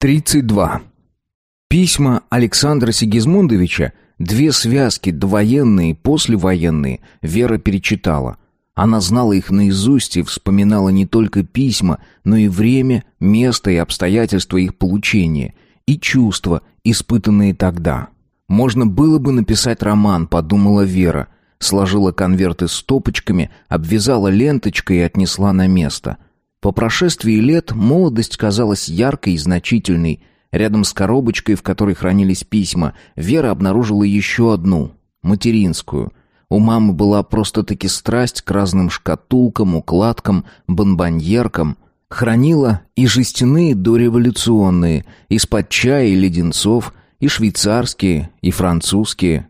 32. Письма Александра Сигизмундовича, две связки, довоенные и послевоенные, Вера перечитала. Она знала их наизусть и вспоминала не только письма, но и время, место и обстоятельства их получения, и чувства, испытанные тогда. «Можно было бы написать роман», — подумала Вера. Сложила конверты стопочками, обвязала ленточкой и отнесла на место — по прошествии лет молодость казалась яркой и значительной. Рядом с коробочкой, в которой хранились письма, Вера обнаружила еще одну, материнскую. У мамы была просто-таки страсть к разным шкатулкам, укладкам, бонбоньеркам. Хранила и жестяные дореволюционные, из-под чая и леденцов, и швейцарские, и французские.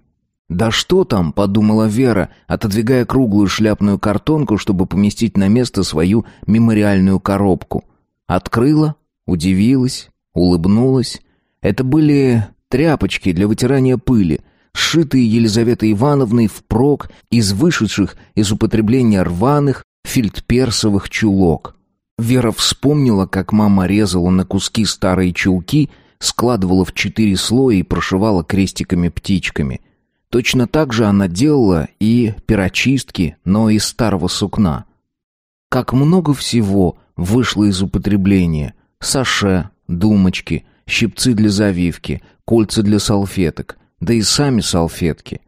«Да что там?» — подумала Вера, отодвигая круглую шляпную картонку, чтобы поместить на место свою мемориальную коробку. Открыла, удивилась, улыбнулась. Это были тряпочки для вытирания пыли, сшитые Елизаветой Ивановной впрок из вышедших из употребления рваных фельдперсовых чулок. Вера вспомнила, как мама резала на куски старые чулки, складывала в четыре слоя и прошивала крестиками-птичками — Точно так же она делала и перочистки, но из старого сукна. Как много всего вышло из употребления. Саше, думочки, щипцы для завивки, кольца для салфеток, да и сами салфетки.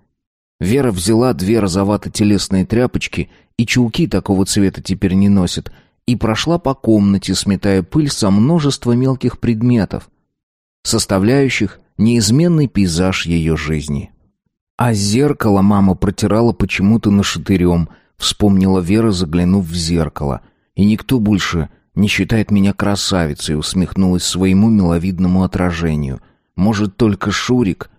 Вера взяла две розовато-телесные тряпочки, и чулки такого цвета теперь не носит и прошла по комнате, сметая пыль со множества мелких предметов, составляющих неизменный пейзаж ее жизни. А зеркало мама протирала почему-то нашатырем, вспомнила Вера, заглянув в зеркало. И никто больше не считает меня красавицей, усмехнулась своему миловидному отражению. Может, только Шурик?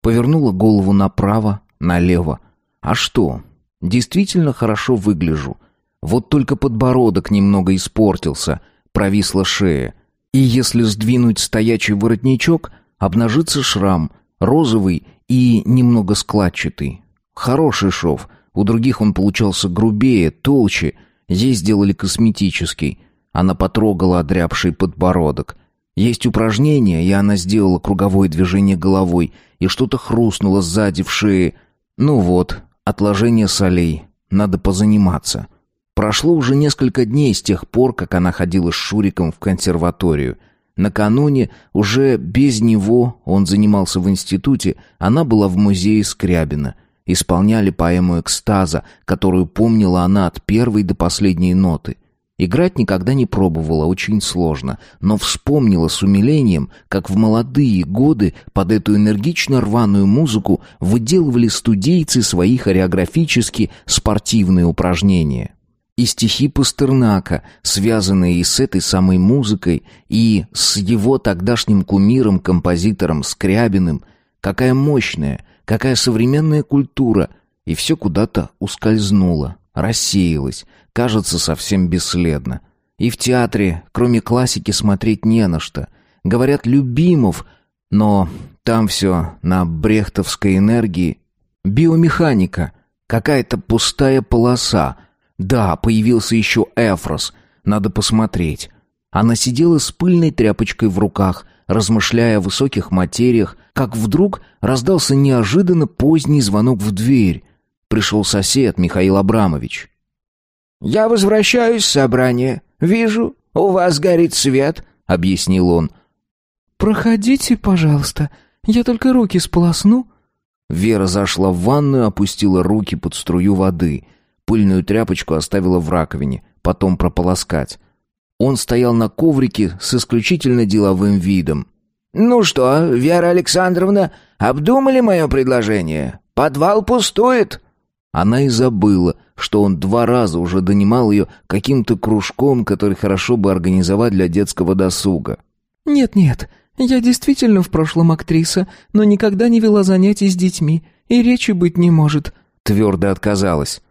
Повернула голову направо, налево. А что? Действительно хорошо выгляжу. Вот только подбородок немного испортился, провисла шея. И если сдвинуть стоячий воротничок, обнажится шрам, розовый и немного складчатый. Хороший шов, у других он получался грубее, толще, здесь сделали косметический. Она потрогала одрябший подбородок. Есть упражнение, и она сделала круговое движение головой, и что-то хрустнуло сзади в шее. Ну вот, отложение солей, надо позаниматься. Прошло уже несколько дней с тех пор, как она ходила с Шуриком в консерваторию — Накануне, уже без него, он занимался в институте, она была в музее Скрябина. Исполняли поэму «Экстаза», которую помнила она от первой до последней ноты. Играть никогда не пробовала, очень сложно, но вспомнила с умилением, как в молодые годы под эту энергично рваную музыку выделывали студийцы свои хореографические спортивные упражнения и стихи Пастернака, связанные и с этой самой музыкой, и с его тогдашним кумиром-композитором Скрябиным. Какая мощная, какая современная культура! И все куда-то ускользнуло, рассеялось, кажется, совсем бесследно. И в театре, кроме классики, смотреть не на что. Говорят, Любимов, но там все на брехтовской энергии. Биомеханика, какая-то пустая полоса — да, появился еще Эфрос. Надо посмотреть. Она сидела с пыльной тряпочкой в руках, размышляя о высоких материях, как вдруг раздался неожиданно поздний звонок в дверь. Пришел сосед Михаил Абрамович. «Я возвращаюсь с собрания. Вижу, у вас горит свет», — объяснил он. «Проходите, пожалуйста. Я только руки сполосну». Вера зашла в ванную, опустила руки под струю воды — Пыльную тряпочку оставила в раковине, потом прополоскать. Он стоял на коврике с исключительно деловым видом. «Ну что, Вера Александровна, обдумали мое предложение? Подвал пустует?» Она и забыла, что он два раза уже донимал ее каким-то кружком, который хорошо бы организовать для детского досуга. «Нет-нет, я действительно в прошлом актриса, но никогда не вела занятий с детьми, и речи быть не может», — твердо отказалась.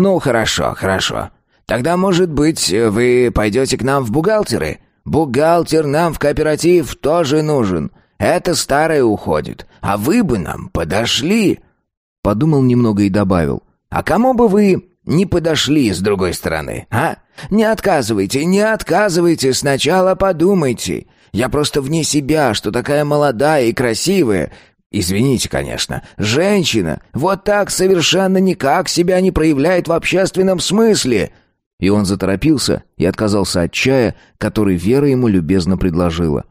«Ну, хорошо, хорошо. Тогда, может быть, вы пойдете к нам в бухгалтеры? Бухгалтер нам в кооператив тоже нужен. Это старое уходит. А вы бы нам подошли!» Подумал немного и добавил. «А кому бы вы не подошли с другой стороны, а? Не отказывайте, не отказывайте, сначала подумайте. Я просто вне себя, что такая молодая и красивая. Извините, конечно, женщина вот так совершенно никак себя не проявляет в общественном смысле. И он заторопился и отказался от чая, который Вера ему любезно предложила.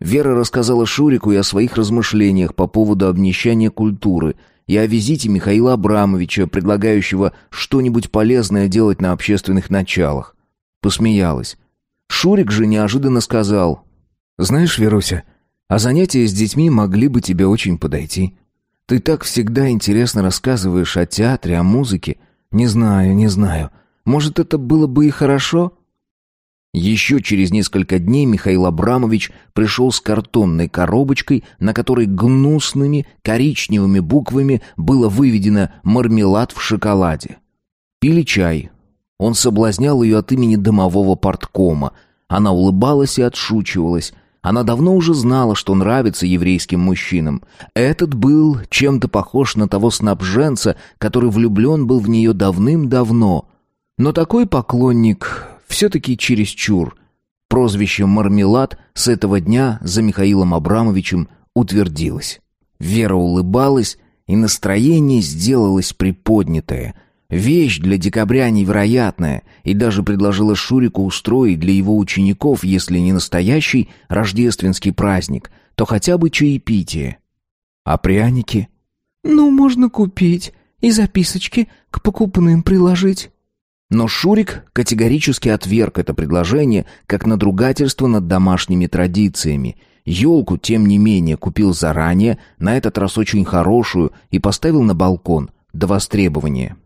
Вера рассказала Шурику и о своих размышлениях по поводу обнищания культуры, и о визите Михаила Абрамовича, предлагающего что-нибудь полезное делать на общественных началах. Посмеялась. Шурик же неожиданно сказал: "Знаешь, Веруся, а занятия с детьми могли бы тебе очень подойти. Ты так всегда интересно рассказываешь о театре, о музыке. Не знаю, не знаю. Может, это было бы и хорошо?» Еще через несколько дней Михаил Абрамович пришел с картонной коробочкой, на которой гнусными коричневыми буквами было выведено «Мармелад в шоколаде». Пили чай. Он соблазнял ее от имени домового порткома. Она улыбалась и отшучивалась. Она давно уже знала, что нравится еврейским мужчинам. Этот был чем-то похож на того снабженца, который влюблен был в нее давным-давно. Но такой поклонник все-таки чересчур. Прозвище «Мармелад» с этого дня за Михаилом Абрамовичем утвердилось. Вера улыбалась, и настроение сделалось приподнятое – Вещь для декабря невероятная, и даже предложила Шурику устроить для его учеников, если не настоящий рождественский праздник, то хотя бы чаепитие. А пряники? Ну, можно купить и записочки к покупным приложить. Но Шурик категорически отверг это предложение как надругательство над домашними традициями. Елку, тем не менее, купил заранее, на этот раз очень хорошую, и поставил на балкон до востребования.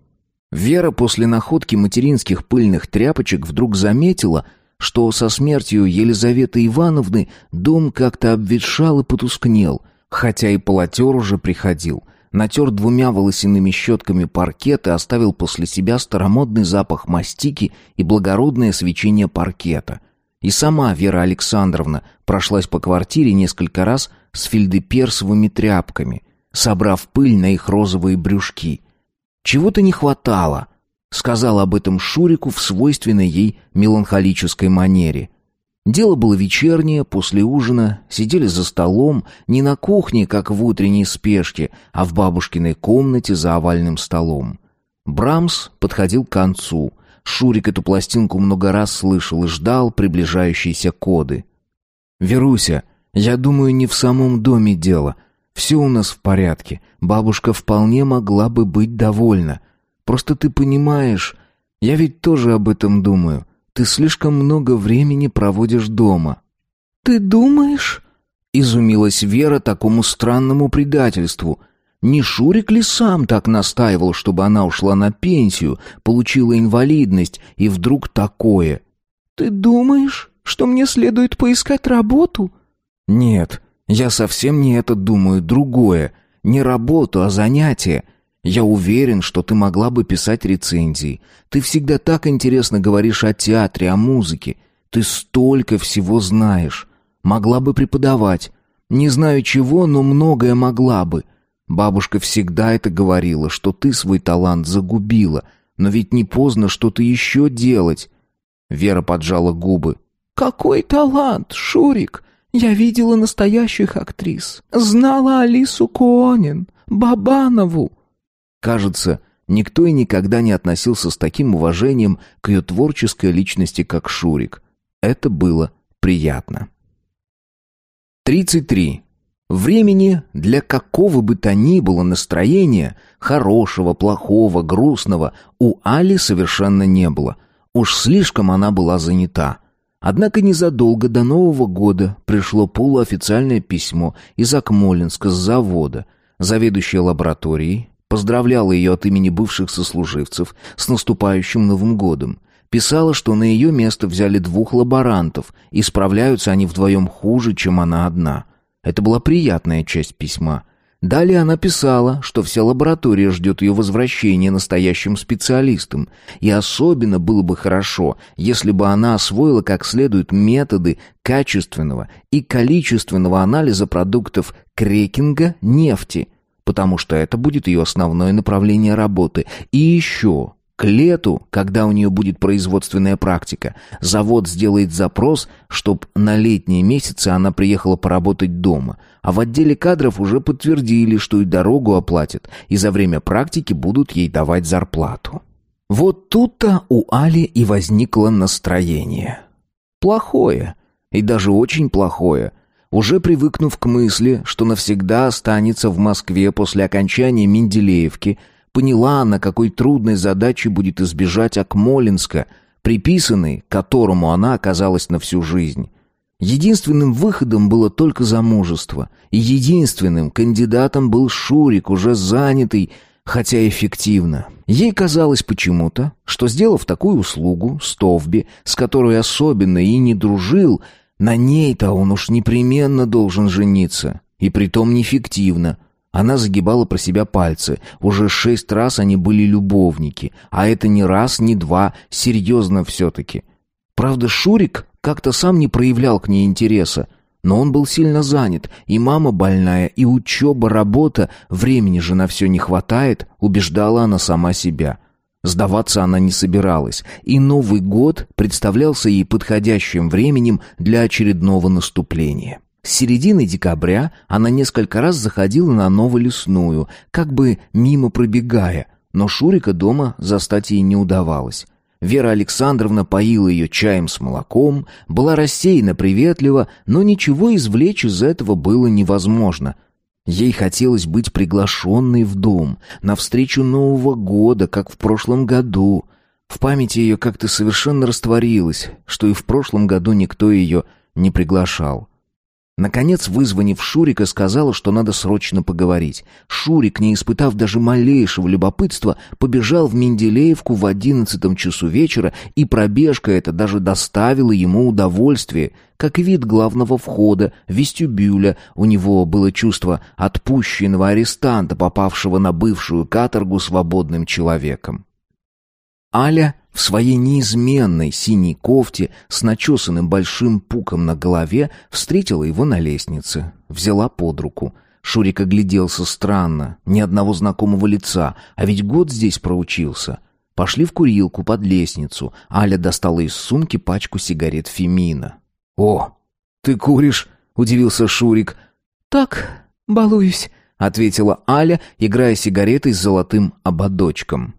Вера после находки материнских пыльных тряпочек вдруг заметила, что со смертью Елизаветы Ивановны дом как-то обветшал и потускнел, хотя и полотер уже приходил. Натер двумя волосяными щетками паркет и оставил после себя старомодный запах мастики и благородное свечение паркета. И сама Вера Александровна прошлась по квартире несколько раз с фельдеперсовыми тряпками, собрав пыль на их розовые брюшки — чего-то не хватало. Сказала об этом Шурику в свойственной ей меланхолической манере. Дело было вечернее, после ужина, сидели за столом, не на кухне, как в утренней спешке, а в бабушкиной комнате за овальным столом. Брамс подходил к концу. Шурик эту пластинку много раз слышал и ждал приближающиеся коды. «Веруся, я думаю, не в самом доме дело», все у нас в порядке. Бабушка вполне могла бы быть довольна. Просто ты понимаешь, я ведь тоже об этом думаю. Ты слишком много времени проводишь дома». «Ты думаешь?» — изумилась Вера такому странному предательству. Не Шурик ли сам так настаивал, чтобы она ушла на пенсию, получила инвалидность, и вдруг такое? «Ты думаешь, что мне следует поискать работу?» «Нет, я совсем не это думаю, другое. Не работу, а занятие. Я уверен, что ты могла бы писать рецензии. Ты всегда так интересно говоришь о театре, о музыке. Ты столько всего знаешь. Могла бы преподавать. Не знаю чего, но многое могла бы. Бабушка всегда это говорила, что ты свой талант загубила, но ведь не поздно что-то еще делать. Вера поджала губы. «Какой талант, Шурик? Я видела настоящих актрис, знала Алису Куонин, Бабанову. Кажется, никто и никогда не относился с таким уважением к ее творческой личности, как Шурик. Это было приятно. 33. Времени для какого бы то ни было настроения, хорошего, плохого, грустного, у Али совершенно не было. Уж слишком она была занята. Однако незадолго до Нового года пришло полуофициальное письмо из Акмолинска с завода. Заведующая лабораторией поздравляла ее от имени бывших сослуживцев с наступающим Новым годом. Писала, что на ее место взяли двух лаборантов, и справляются они вдвоем хуже, чем она одна. Это была приятная часть письма. Далее она писала, что вся лаборатория ждет ее возвращения настоящим специалистом, и особенно было бы хорошо, если бы она освоила как следует методы качественного и количественного анализа продуктов крекинга нефти, потому что это будет ее основное направление работы. И еще к лету, когда у нее будет производственная практика, завод сделает запрос, чтобы на летние месяцы она приехала поработать дома. А в отделе кадров уже подтвердили, что и дорогу оплатят, и за время практики будут ей давать зарплату. Вот тут-то у Али и возникло настроение. Плохое, и даже очень плохое – уже привыкнув к мысли, что навсегда останется в Москве после окончания Менделеевки, Поняла она, какой трудной задачи будет избежать Акмолинска, приписанной, которому она оказалась на всю жизнь. Единственным выходом было только замужество, и единственным кандидатом был Шурик, уже занятый, хотя эффективно. Ей казалось почему-то, что, сделав такую услугу Стовби, с которой особенно и не дружил, на ней-то он уж непременно должен жениться, и притом неэффективно. – она загибала про себя пальцы. Уже шесть раз они были любовники. А это не раз, не два. Серьезно все-таки. Правда, Шурик как-то сам не проявлял к ней интереса. Но он был сильно занят. И мама больная, и учеба, работа. Времени же на все не хватает, убеждала она сама себя. Сдаваться она не собиралась, и Новый год представлялся ей подходящим временем для очередного наступления. С середины декабря она несколько раз заходила на Новолесную, как бы мимо пробегая, но Шурика дома застать ей не удавалось. Вера Александровна поила ее чаем с молоком, была рассеяна приветлива, но ничего извлечь из этого было невозможно. Ей хотелось быть приглашенной в дом, на встречу Нового года, как в прошлом году. В памяти ее как-то совершенно растворилось, что и в прошлом году никто ее не приглашал. Наконец, вызвонив Шурика, сказала, что надо срочно поговорить. Шурик, не испытав даже малейшего любопытства, побежал в Менделеевку в одиннадцатом часу вечера, и пробежка эта даже доставила ему удовольствие. Как вид главного входа, вестибюля, у него было чувство отпущенного арестанта, попавшего на бывшую каторгу свободным человеком. Аля в своей неизменной синей кофте с начесанным большим пуком на голове, встретила его на лестнице, взяла под руку. Шурик огляделся странно, ни одного знакомого лица, а ведь год здесь проучился. Пошли в курилку под лестницу. Аля достала из сумки пачку сигарет Фемина. «О, ты куришь?» — удивился Шурик. «Так, балуюсь», — ответила Аля, играя сигаретой с золотым ободочком.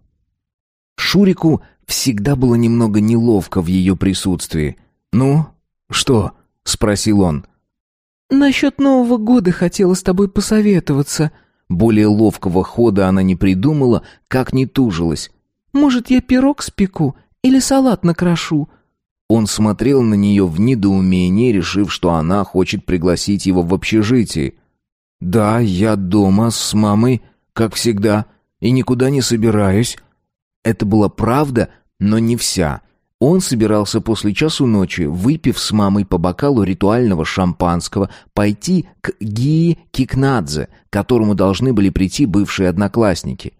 Шурику Всегда было немного неловко в ее присутствии. «Ну, что?» — спросил он. «Насчет Нового года хотела с тобой посоветоваться». Более ловкого хода она не придумала, как не тужилась. «Может, я пирог спеку или салат накрошу?» Он смотрел на нее в недоумении, решив, что она хочет пригласить его в общежитие. «Да, я дома с мамой, как всегда, и никуда не собираюсь», это была правда, но не вся. Он собирался после часу ночи, выпив с мамой по бокалу ритуального шампанского, пойти к Гии Кикнадзе, к которому должны были прийти бывшие одноклассники.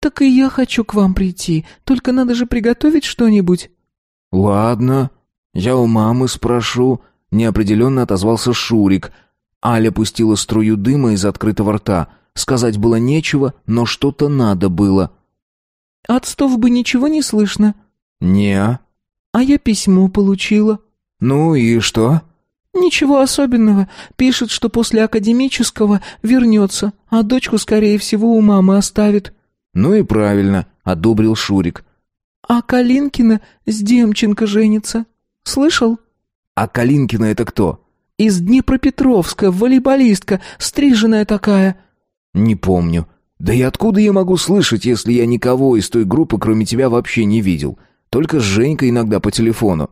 «Так и я хочу к вам прийти, только надо же приготовить что-нибудь». «Ладно, я у мамы спрошу», — неопределенно отозвался Шурик. Аля пустила струю дыма из открытого рта. Сказать было нечего, но что-то надо было — от стов бы ничего не слышно». «Не-а». Я письмо получила». «Ну и что?» «Ничего особенного. Пишет, что после академического вернется, а дочку, скорее всего, у мамы оставит». «Ну и правильно», — одобрил Шурик. «А Калинкина с Демченко женится. Слышал?» «А Калинкина это кто?» «Из Днепропетровска, волейболистка, стриженная такая». «Не помню. «Да и откуда я могу слышать, если я никого из той группы, кроме тебя, вообще не видел? Только с Женькой иногда по телефону».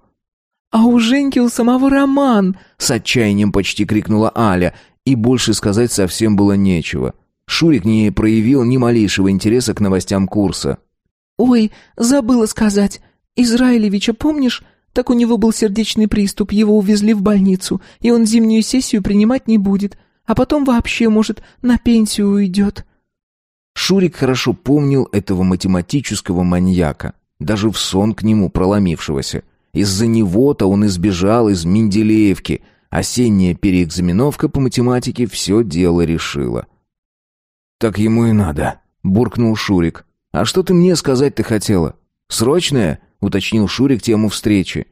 «А у Женьки у самого роман!» — с отчаянием почти крикнула Аля, и больше сказать совсем было нечего. Шурик не проявил ни малейшего интереса к новостям курса. «Ой, забыла сказать. Израилевича помнишь? Так у него был сердечный приступ, его увезли в больницу, и он зимнюю сессию принимать не будет, а потом вообще, может, на пенсию уйдет». Шурик хорошо помнил этого математического маньяка, даже в сон к нему проломившегося. Из-за него-то он избежал из Менделеевки. Осенняя переэкзаменовка по математике все дело решила. «Так ему и надо», — буркнул Шурик. «А что ты мне сказать-то хотела? Срочная?» — уточнил Шурик тему встречи.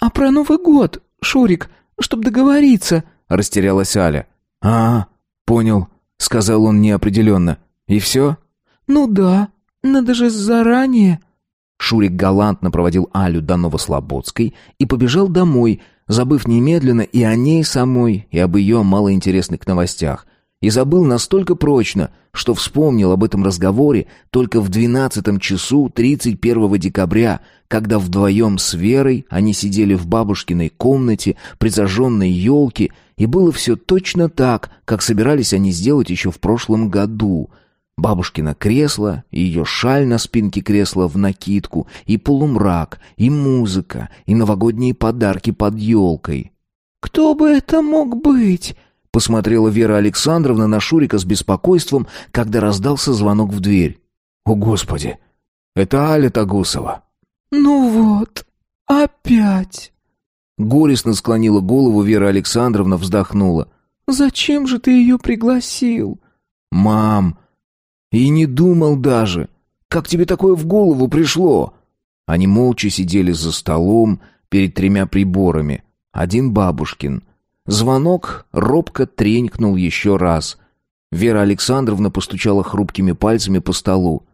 «А про Новый год, Шурик, чтоб договориться», — растерялась Аля. «А, понял», — сказал он неопределенно. «И все?» «Ну да, надо же заранее...» Шурик галантно проводил Алю до Новослободской и побежал домой, забыв немедленно и о ней самой, и об ее малоинтересных новостях. И забыл настолько прочно, что вспомнил об этом разговоре только в двенадцатом часу 31 декабря, когда вдвоем с Верой они сидели в бабушкиной комнате при зажженной елке, и было все точно так, как собирались они сделать еще в прошлом году — Бабушкино кресло, ее шаль на спинке кресла в накидку, и полумрак, и музыка, и новогодние подарки под елкой. «Кто бы это мог быть?» — посмотрела Вера Александровна на Шурика с беспокойством, когда раздался звонок в дверь. «О, Господи! Это Аля Тагусова!» «Ну вот, опять!» Горестно склонила голову Вера Александровна, вздохнула. «Зачем же ты ее пригласил?» «Мам!» И не думал даже. Как тебе такое в голову пришло? Они молча сидели за столом перед тремя приборами. Один бабушкин. Звонок робко тренькнул еще раз. Вера Александровна постучала хрупкими пальцами по столу.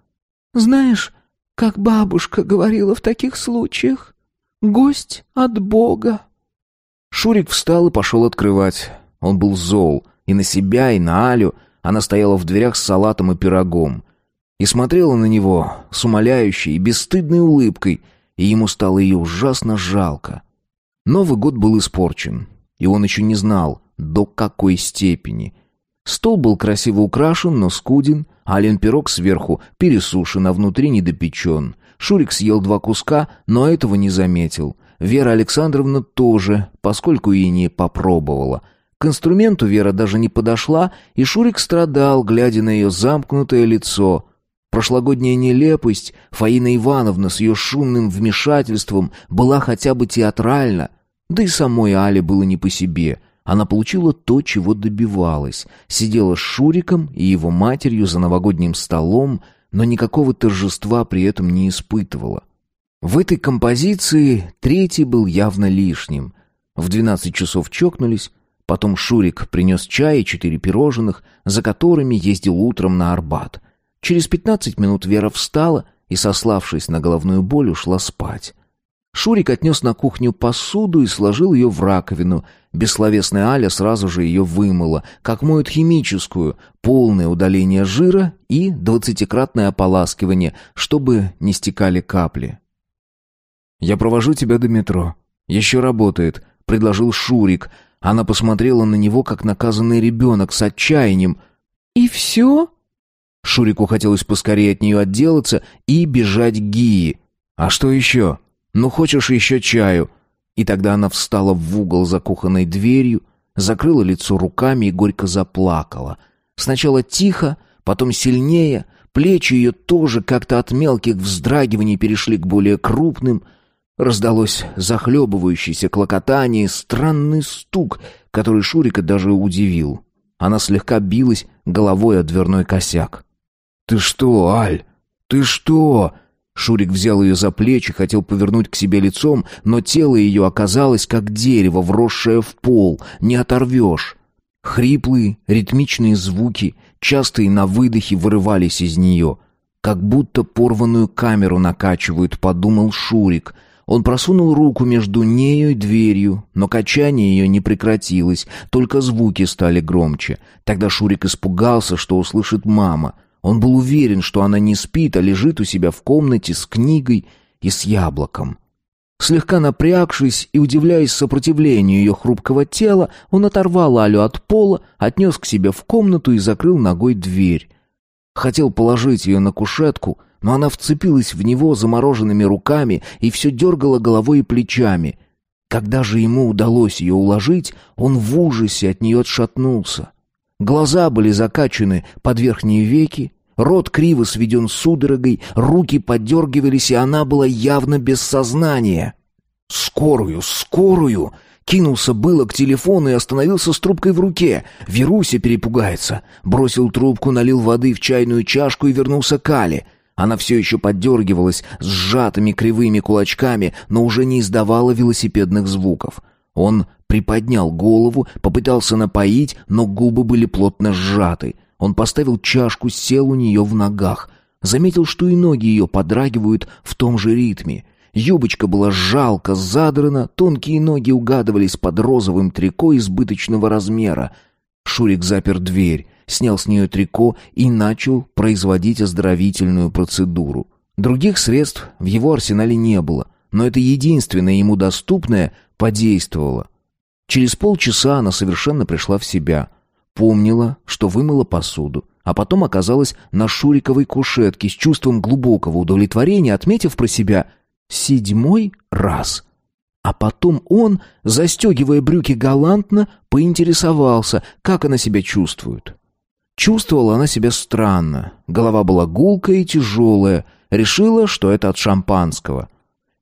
«Знаешь, как бабушка говорила в таких случаях, гость от Бога». Шурик встал и пошел открывать. Он был зол и на себя, и на Алю, она стояла в дверях с салатом и пирогом. И смотрела на него с умоляющей и бесстыдной улыбкой, и ему стало ее ужасно жалко. Новый год был испорчен, и он еще не знал, до какой степени. Стол был красиво украшен, но скуден, а пирог сверху пересушен, а внутри недопечен. Шурик съел два куска, но этого не заметил. Вера Александровна тоже, поскольку и не попробовала — к инструменту Вера даже не подошла, и Шурик страдал, глядя на ее замкнутое лицо. Прошлогодняя нелепость Фаина Ивановна с ее шумным вмешательством была хотя бы театральна, да и самой Але было не по себе — она получила то, чего добивалась. Сидела с Шуриком и его матерью за новогодним столом, но никакого торжества при этом не испытывала. В этой композиции третий был явно лишним. В двенадцать часов чокнулись, Потом Шурик принес чай и четыре пирожных, за которыми ездил утром на Арбат. Через пятнадцать минут Вера встала и, сославшись на головную боль, ушла спать. Шурик отнес на кухню посуду и сложил ее в раковину. Бессловесная Аля сразу же ее вымыла, как моют химическую, полное удаление жира и двадцатикратное ополаскивание, чтобы не стекали капли. «Я провожу тебя до метро. Еще работает», — предложил Шурик — она посмотрела на него, как наказанный ребенок, с отчаянием. «И все?» Шурику хотелось поскорее от нее отделаться и бежать к Гии. «А что еще? Ну, хочешь еще чаю?» И тогда она встала в угол за кухонной дверью, закрыла лицо руками и горько заплакала. Сначала тихо, потом сильнее, плечи ее тоже как-то от мелких вздрагиваний перешли к более крупным — Раздалось захлебывающееся клокотание, странный стук, который Шурика даже удивил. Она слегка билась головой о дверной косяк. «Ты что, Аль? Ты что?» Шурик взял ее за плечи, хотел повернуть к себе лицом, но тело ее оказалось как дерево, вросшее в пол, не оторвешь. Хриплые, ритмичные звуки, частые на выдохе вырывались из нее. Как будто порванную камеру накачивают, подумал Шурик — он просунул руку между нею и дверью, но качание ее не прекратилось, только звуки стали громче. Тогда Шурик испугался, что услышит мама. Он был уверен, что она не спит, а лежит у себя в комнате с книгой и с яблоком. Слегка напрягшись и удивляясь сопротивлению ее хрупкого тела, он оторвал Алю от пола, отнес к себе в комнату и закрыл ногой дверь. Хотел положить ее на кушетку, но она вцепилась в него замороженными руками и все дергала головой и плечами. Когда же ему удалось ее уложить, он в ужасе от нее отшатнулся. Глаза были закачаны под верхние веки, рот криво сведен судорогой, руки подергивались, и она была явно без сознания. «Скорую, скорую!» Кинулся было к телефону и остановился с трубкой в руке. Веруся перепугается. Бросил трубку, налил воды в чайную чашку и вернулся к Але. Она все еще поддергивалась с сжатыми кривыми кулачками, но уже не издавала велосипедных звуков. Он приподнял голову, попытался напоить, но губы были плотно сжаты. Он поставил чашку, сел у нее в ногах. Заметил, что и ноги ее подрагивают в том же ритме. Юбочка была жалко задрана, тонкие ноги угадывались под розовым трико избыточного размера. Шурик запер дверь, снял с нее трико и начал производить оздоровительную процедуру. Других средств в его арсенале не было, но это единственное ему доступное подействовало. Через полчаса она совершенно пришла в себя. Помнила, что вымыла посуду, а потом оказалась на шуриковой кушетке с чувством глубокого удовлетворения, отметив про себя – Седьмой раз. А потом он, застегивая брюки галантно, поинтересовался, как она себя чувствует. Чувствовала она себя странно. Голова была гулкая и тяжелая. Решила, что это от шампанского.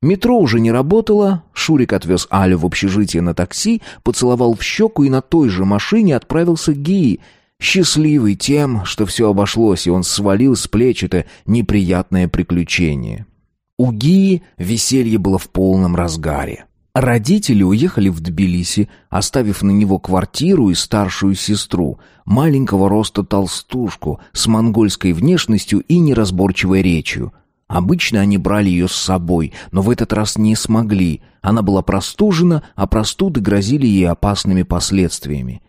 Метро уже не работало. Шурик отвез Алю в общежитие на такси, поцеловал в щеку и на той же машине отправился к Гии, счастливый тем, что все обошлось, и он свалил с плеч это неприятное приключение. У Гии веселье было в полном разгаре. Родители уехали в Тбилиси, оставив на него квартиру и старшую сестру, маленького роста толстушку с монгольской внешностью и неразборчивой речью. Обычно они брали ее с собой, но в этот раз не смогли. Она была простужена, а простуды грозили ей опасными последствиями.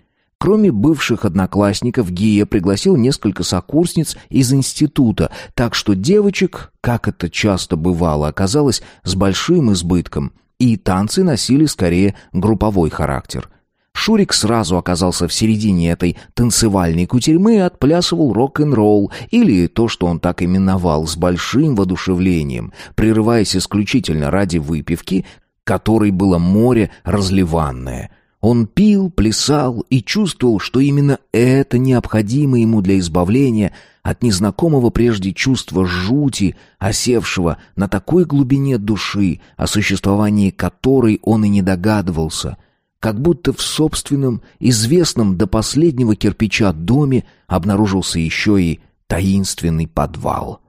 Кроме бывших одноклассников, Гия пригласил несколько сокурсниц из института, так что девочек, как это часто бывало, оказалось с большим избытком, и танцы носили скорее групповой характер. Шурик сразу оказался в середине этой танцевальной кутерьмы и отплясывал рок-н-ролл, или то, что он так именовал, с большим воодушевлением, прерываясь исключительно ради выпивки, которой было море разливанное — он пил, плясал и чувствовал, что именно это необходимо ему для избавления от незнакомого прежде чувства жути, осевшего на такой глубине души, о существовании которой он и не догадывался, как будто в собственном, известном до последнего кирпича доме обнаружился еще и таинственный подвал.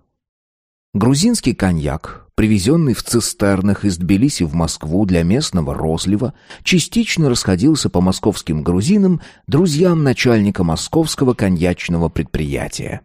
Грузинский коньяк, привезенный в цистернах из Тбилиси в Москву для местного розлива, частично расходился по московским грузинам, друзьям начальника московского коньячного предприятия.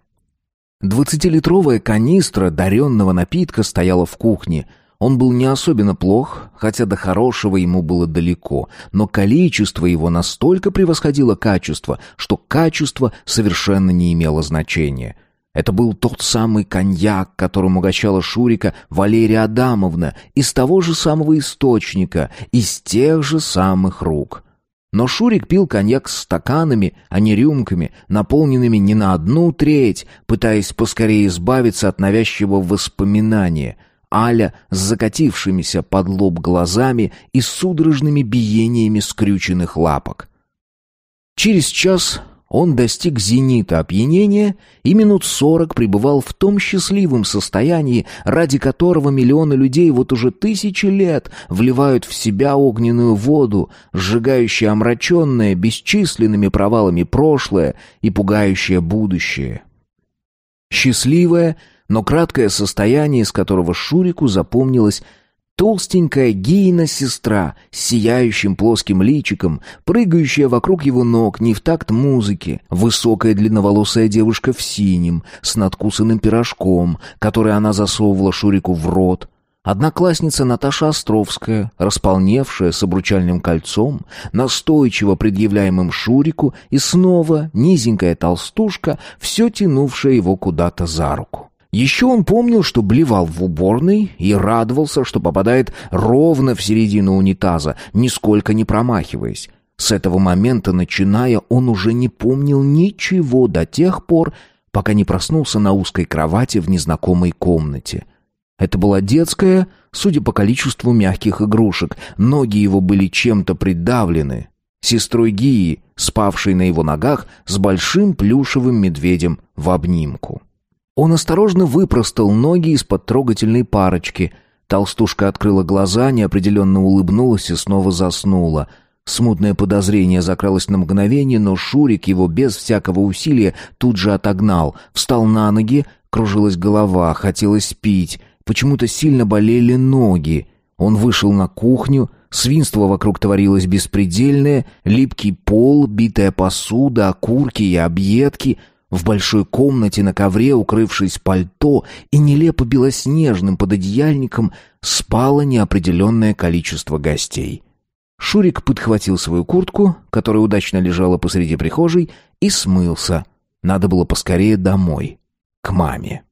Двадцатилитровая канистра даренного напитка стояла в кухне. Он был не особенно плох, хотя до хорошего ему было далеко, но количество его настолько превосходило качество, что качество совершенно не имело значения — это был тот самый коньяк, которым угощала Шурика Валерия Адамовна, из того же самого источника, из тех же самых рук. Но Шурик пил коньяк с стаканами, а не рюмками, наполненными не на одну треть, пытаясь поскорее избавиться от навязчивого воспоминания. Аля с закатившимися под лоб глазами и судорожными биениями скрюченных лапок. Через час он достиг зенита опьянения и минут сорок пребывал в том счастливом состоянии, ради которого миллионы людей вот уже тысячи лет вливают в себя огненную воду, сжигающую омраченное бесчисленными провалами прошлое и пугающее будущее. Счастливое, но краткое состояние, из которого Шурику запомнилось Толстенькая Гиина сестра с сияющим плоским личиком, прыгающая вокруг его ног не в такт музыки, высокая длинноволосая девушка в синем, с надкусанным пирожком, который она засовывала Шурику в рот, Одноклассница Наташа Островская, располневшая с обручальным кольцом, настойчиво предъявляемым Шурику, и снова низенькая толстушка, все тянувшая его куда-то за руку. Еще он помнил, что блевал в уборной и радовался, что попадает ровно в середину унитаза, нисколько не промахиваясь. С этого момента, начиная, он уже не помнил ничего до тех пор, пока не проснулся на узкой кровати в незнакомой комнате. Это была детская, судя по количеству мягких игрушек, ноги его были чем-то придавлены. Сестрой Гии, спавшей на его ногах, с большим плюшевым медведем в обнимку. Он осторожно выпростал ноги из-под трогательной парочки. Толстушка открыла глаза, неопределенно улыбнулась и снова заснула. Смутное подозрение закралось на мгновение, но Шурик его без всякого усилия тут же отогнал. Встал на ноги, кружилась голова, хотелось пить. Почему-то сильно болели ноги. Он вышел на кухню, свинство вокруг творилось беспредельное, липкий пол, битая посуда, окурки и объедки — в большой комнате на ковре, укрывшись пальто и нелепо белоснежным пододеяльником, спало неопределенное количество гостей. Шурик подхватил свою куртку, которая удачно лежала посреди прихожей, и смылся. Надо было поскорее домой, к маме.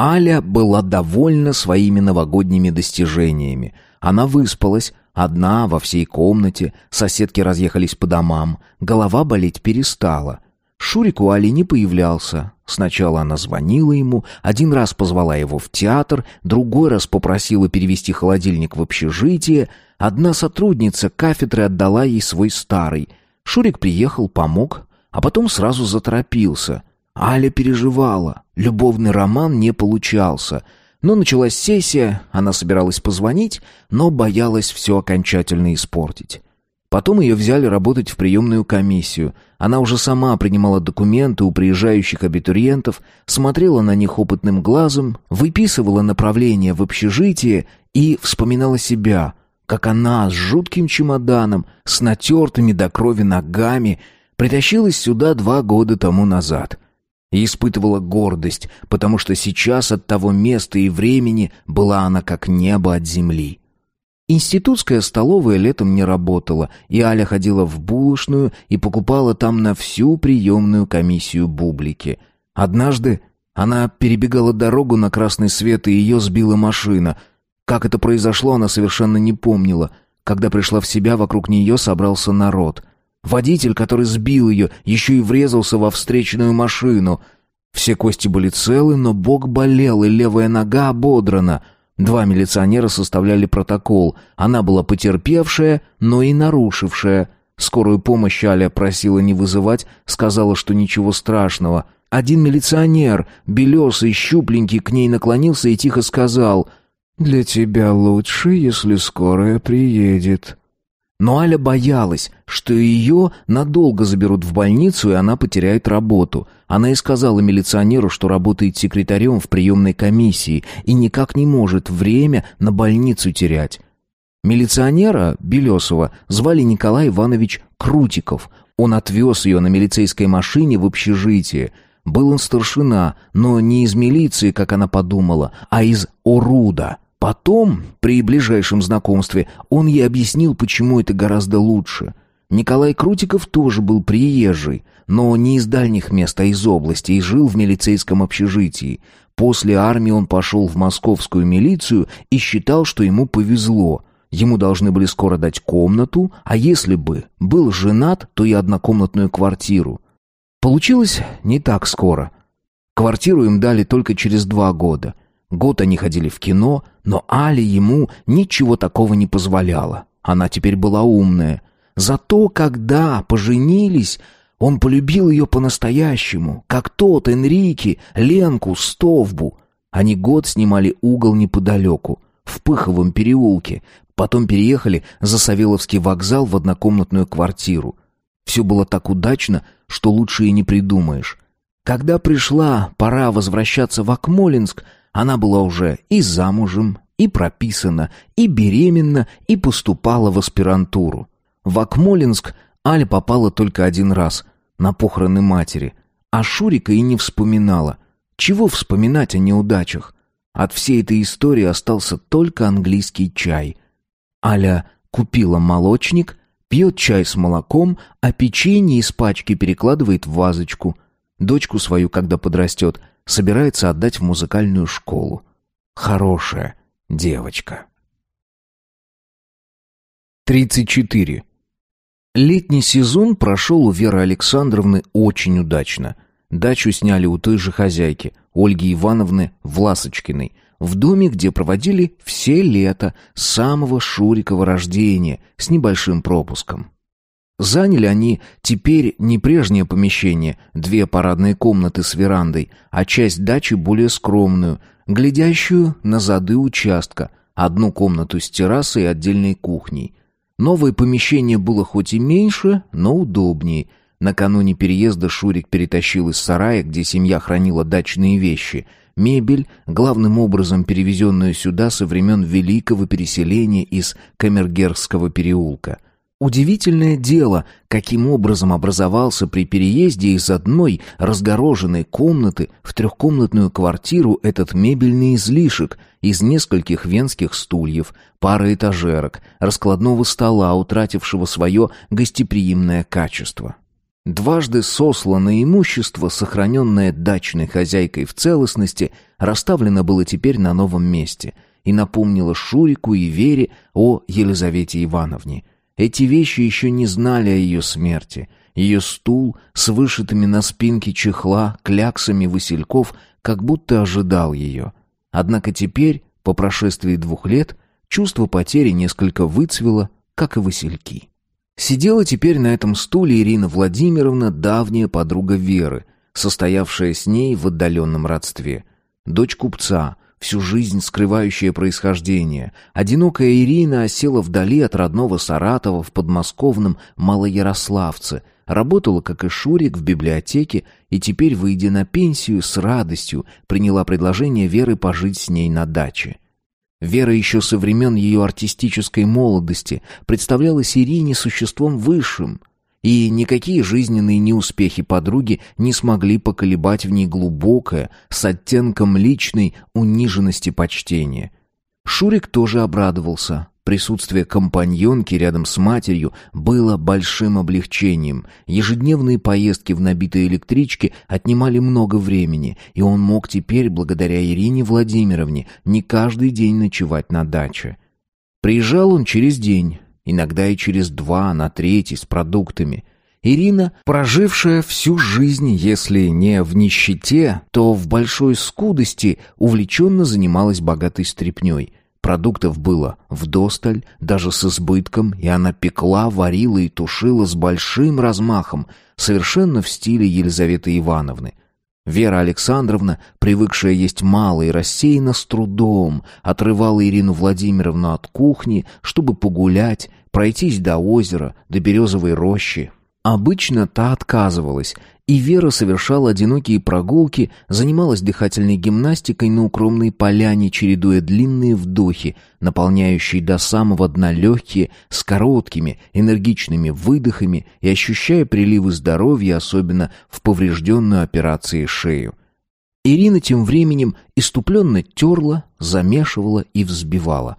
Аля была довольна своими новогодними достижениями. Она выспалась, одна во всей комнате, соседки разъехались по домам, голова болеть перестала. Шурик у Али не появлялся. Сначала она звонила ему, один раз позвала его в театр, другой раз попросила перевести холодильник в общежитие. Одна сотрудница кафедры отдала ей свой старый. Шурик приехал, помог, а потом сразу заторопился. Аля переживала. Любовный роман не получался. Но началась сессия, она собиралась позвонить, но боялась все окончательно испортить. Потом ее взяли работать в приемную комиссию. Она уже сама принимала документы у приезжающих абитуриентов, смотрела на них опытным глазом, выписывала направление в общежитие и вспоминала себя, как она с жутким чемоданом, с натертыми до крови ногами, притащилась сюда два года тому назад. И испытывала гордость, потому что сейчас от того места и времени была она как небо от земли. Институтская столовая летом не работала, и Аля ходила в булочную и покупала там на всю приемную комиссию бублики. Однажды она перебегала дорогу на красный свет, и ее сбила машина. Как это произошло, она совершенно не помнила. Когда пришла в себя, вокруг нее собрался народ. Водитель, который сбил ее, еще и врезался во встречную машину. Все кости были целы, но бок болел, и левая нога ободрана — Два милиционера составляли протокол. Она была потерпевшая, но и нарушившая. Скорую помощь Аля просила не вызывать, сказала, что ничего страшного. Один милиционер, белесый, щупленький, к ней наклонился и тихо сказал «Для тебя лучше, если скорая приедет». Но Аля боялась, что ее надолго заберут в больницу, и она потеряет работу – она и сказала милиционеру, что работает секретарем в приемной комиссии и никак не может время на больницу терять. Милиционера, Белесова, звали Николай Иванович Крутиков. Он отвез ее на милицейской машине в общежитие. Был он старшина, но не из милиции, как она подумала, а из Оруда. Потом, при ближайшем знакомстве, он ей объяснил, почему это гораздо лучше – Николай Крутиков тоже был приезжий, но не из дальних мест, а из области, и жил в милицейском общежитии. После армии он пошел в московскую милицию и считал, что ему повезло. Ему должны были скоро дать комнату, а если бы был женат, то и однокомнатную квартиру. Получилось не так скоро. Квартиру им дали только через два года. Год они ходили в кино, но Али ему ничего такого не позволяла. Она теперь была умная — Зато когда поженились, он полюбил ее по-настоящему, как тот Энрике, Ленку, Стовбу. Они год снимали угол неподалеку, в Пыховом переулке, потом переехали за Савеловский вокзал в однокомнатную квартиру. Все было так удачно, что лучше и не придумаешь. Когда пришла пора возвращаться в Акмолинск, она была уже и замужем, и прописана, и беременна, и поступала в аспирантуру. В Акмолинск Аля попала только один раз, на похороны матери, а Шурика и не вспоминала. Чего вспоминать о неудачах? От всей этой истории остался только английский чай. Аля купила молочник, пьет чай с молоком, а печенье из пачки перекладывает в вазочку. Дочку свою, когда подрастет, собирается отдать в музыкальную школу. Хорошая девочка. 34. Летний сезон прошел у Веры Александровны очень удачно. Дачу сняли у той же хозяйки, Ольги Ивановны Власочкиной, в доме, где проводили все лето с самого Шурикова рождения, с небольшим пропуском. Заняли они теперь не прежнее помещение, две парадные комнаты с верандой, а часть дачи более скромную, глядящую на зады участка, одну комнату с террасой и отдельной кухней – Новое помещение было хоть и меньше, но удобнее. Накануне переезда Шурик перетащил из сарая, где семья хранила дачные вещи, мебель, главным образом перевезенную сюда со времен великого переселения из Камергерского переулка. Удивительное дело, каким образом образовался при переезде из одной разгороженной комнаты в трехкомнатную квартиру этот мебельный излишек из нескольких венских стульев, пары этажерок, раскладного стола, утратившего свое гостеприимное качество. Дважды сосланное имущество, сохраненное дачной хозяйкой в целостности, расставлено было теперь на новом месте и напомнило Шурику и Вере о Елизавете Ивановне – эти вещи еще не знали о ее смерти. Ее стул с вышитыми на спинке чехла кляксами васильков как будто ожидал ее. Однако теперь, по прошествии двух лет, чувство потери несколько выцвело, как и васильки. Сидела теперь на этом стуле Ирина Владимировна, давняя подруга Веры, состоявшая с ней в отдаленном родстве. Дочь купца, всю жизнь скрывающее происхождение, одинокая Ирина осела вдали от родного Саратова в подмосковном Малоярославце, работала, как и Шурик, в библиотеке и теперь, выйдя на пенсию, с радостью приняла предложение Веры пожить с ней на даче. Вера еще со времен ее артистической молодости представлялась Ирине существом высшим — и никакие жизненные неуспехи подруги не смогли поколебать в ней глубокое, с оттенком личной униженности почтение. Шурик тоже обрадовался. Присутствие компаньонки рядом с матерью было большим облегчением. Ежедневные поездки в набитой электричке отнимали много времени, и он мог теперь, благодаря Ирине Владимировне, не каждый день ночевать на даче. Приезжал он через день, иногда и через два на третий с продуктами. Ирина, прожившая всю жизнь, если не в нищете, то в большой скудости, увлеченно занималась богатой стряпнёй. Продуктов было вдосталь, даже с избытком, и она пекла, варила и тушила с большим размахом, совершенно в стиле Елизаветы Ивановны – Вера Александровна, привыкшая есть мало и рассеянно с трудом, отрывала Ирину Владимировну от кухни, чтобы погулять, пройтись до озера, до березовой рощи. Обычно та отказывалась, и Вера совершала одинокие прогулки, занималась дыхательной гимнастикой на укромной поляне, чередуя длинные вдохи, наполняющие до самого дна легкие, с короткими, энергичными выдохами и ощущая приливы здоровья, особенно в поврежденную операцией шею. Ирина тем временем иступленно терла, замешивала и взбивала.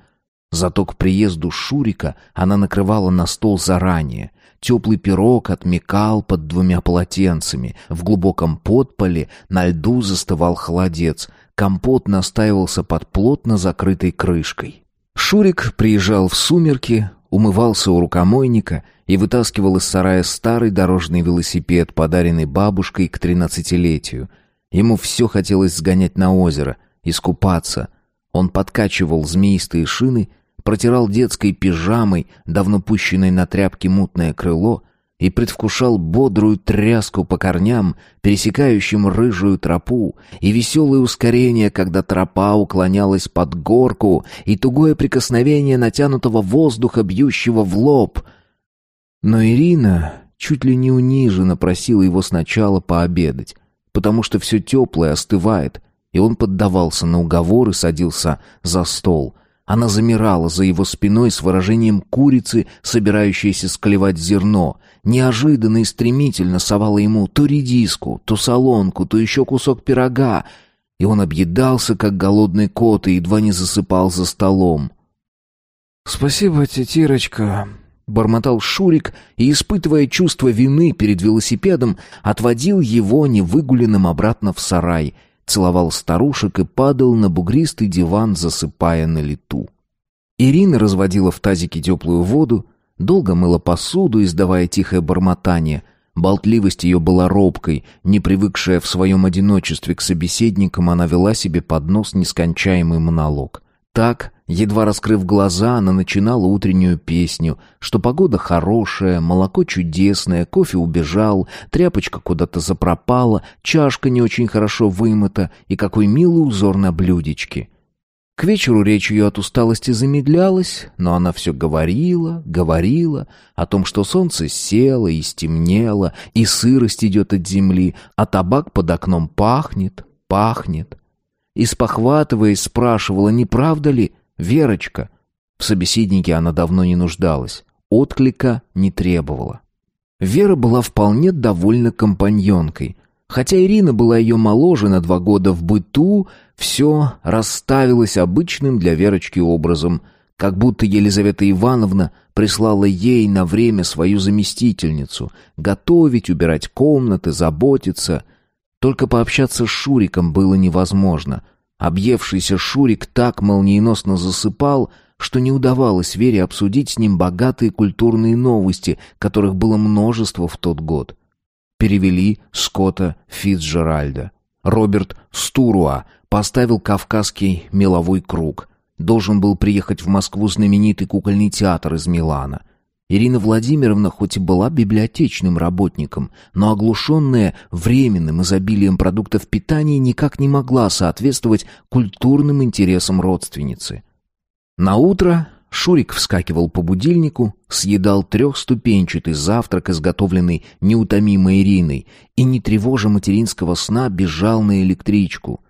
Зато к приезду Шурика она накрывала на стол заранее, Теплый пирог отмекал под двумя полотенцами. В глубоком подполе на льду застывал холодец. Компот настаивался под плотно закрытой крышкой. Шурик приезжал в сумерки, умывался у рукомойника и вытаскивал из сарая старый дорожный велосипед, подаренный бабушкой к тринадцатилетию. Ему все хотелось сгонять на озеро, искупаться. Он подкачивал змеистые шины — протирал детской пижамой, давно пущенной на тряпке мутное крыло, и предвкушал бодрую тряску по корням, пересекающим рыжую тропу, и веселое ускорение, когда тропа уклонялась под горку, и тугое прикосновение натянутого воздуха, бьющего в лоб. Но Ирина чуть ли не униженно просила его сначала пообедать, потому что все теплое остывает, и он поддавался на уговоры, садился за стол — она замирала за его спиной с выражением курицы, собирающейся склевать зерно. Неожиданно и стремительно совала ему то редиску, то солонку, то еще кусок пирога. И он объедался, как голодный кот, и едва не засыпал за столом. «Спасибо, тетирочка», — бормотал Шурик и, испытывая чувство вины перед велосипедом, отводил его невыгуленным обратно в сарай — целовал старушек и падал на бугристый диван, засыпая на лету. Ирина разводила в тазике теплую воду, долго мыла посуду, издавая тихое бормотание. Болтливость ее была робкой, не привыкшая в своем одиночестве к собеседникам, она вела себе под нос нескончаемый монолог. Так Едва раскрыв глаза, она начинала утреннюю песню, что погода хорошая, молоко чудесное, кофе убежал, тряпочка куда-то запропала, чашка не очень хорошо вымыта и какой милый узор на блюдечке. К вечеру речь ее от усталости замедлялась, но она все говорила, говорила о том, что солнце село и стемнело, и сырость идет от земли, а табак под окном пахнет, пахнет. И спохватываясь, спрашивала, не правда ли, Верочка. В собеседнике она давно не нуждалась, отклика не требовала. Вера была вполне довольна компаньонкой. Хотя Ирина была ее моложе на два года в быту, все расставилось обычным для Верочки образом, как будто Елизавета Ивановна прислала ей на время свою заместительницу готовить, убирать комнаты, заботиться. Только пообщаться с Шуриком было невозможно — Объевшийся Шурик так молниеносно засыпал, что не удавалось Вере обсудить с ним богатые культурные новости, которых было множество в тот год. Перевели Скотта Фицджеральда. Роберт Стуруа поставил кавказский меловой круг. Должен был приехать в Москву знаменитый кукольный театр из Милана — Ирина Владимировна хоть и была библиотечным работником, но оглушенная временным изобилием продуктов питания никак не могла соответствовать культурным интересам родственницы. На утро Шурик вскакивал по будильнику, съедал трехступенчатый завтрак, изготовленный неутомимой Ириной, и, не тревожа материнского сна, бежал на электричку.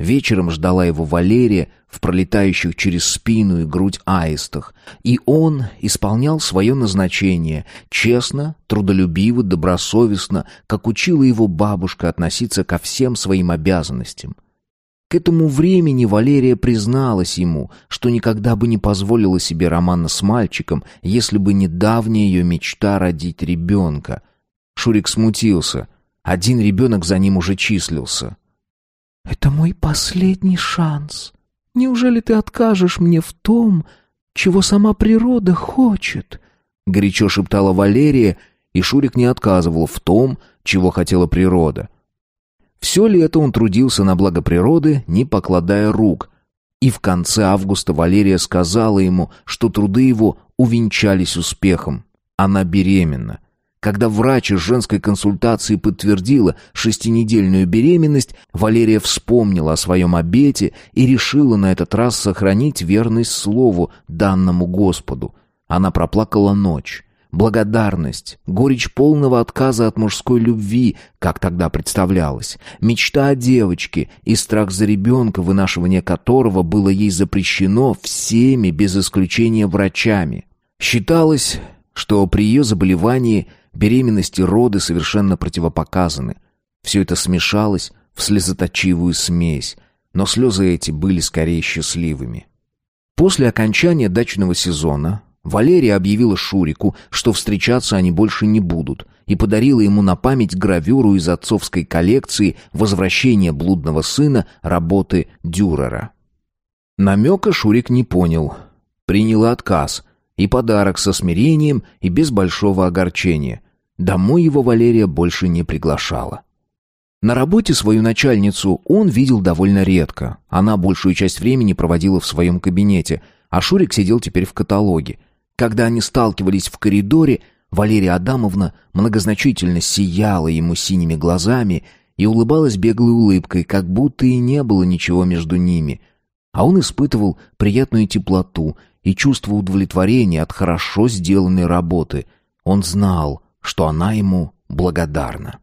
Вечером ждала его Валерия в пролетающих через спину и грудь аистах, и он исполнял свое назначение честно, трудолюбиво, добросовестно, как учила его бабушка относиться ко всем своим обязанностям. К этому времени Валерия призналась ему, что никогда бы не позволила себе романа с мальчиком, если бы не давняя ее мечта родить ребенка. Шурик смутился. Один ребенок за ним уже числился. Это мой последний шанс. Неужели ты откажешь мне в том, чего сама природа хочет?» Горячо шептала Валерия, и Шурик не отказывал в том, чего хотела природа. Все лето он трудился на благо природы, не покладая рук. И в конце августа Валерия сказала ему, что труды его увенчались успехом. Она беременна. Когда врач из женской консультации подтвердила шестинедельную беременность, Валерия вспомнила о своем обете и решила на этот раз сохранить верность слову, данному Господу. Она проплакала ночь. Благодарность, горечь полного отказа от мужской любви, как тогда представлялось, мечта о девочке и страх за ребенка, вынашивание которого было ей запрещено всеми, без исключения врачами. Считалось, что при ее заболевании – Беременность и роды совершенно противопоказаны. Все это смешалось в слезоточивую смесь, но слезы эти были скорее счастливыми. После окончания дачного сезона Валерия объявила Шурику, что встречаться они больше не будут, и подарила ему на память гравюру из отцовской коллекции «Возвращение блудного сына» работы Дюрера. Намека Шурик не понял. Принял отказ, и подарок со смирением и без большого огорчения. Домой его Валерия больше не приглашала. На работе свою начальницу он видел довольно редко. Она большую часть времени проводила в своем кабинете, а Шурик сидел теперь в каталоге. Когда они сталкивались в коридоре, Валерия Адамовна многозначительно сияла ему синими глазами и улыбалась беглой улыбкой, как будто и не было ничего между ними. А он испытывал приятную теплоту и чувство удовлетворения от хорошо сделанной работы. Он знал, что она ему благодарна.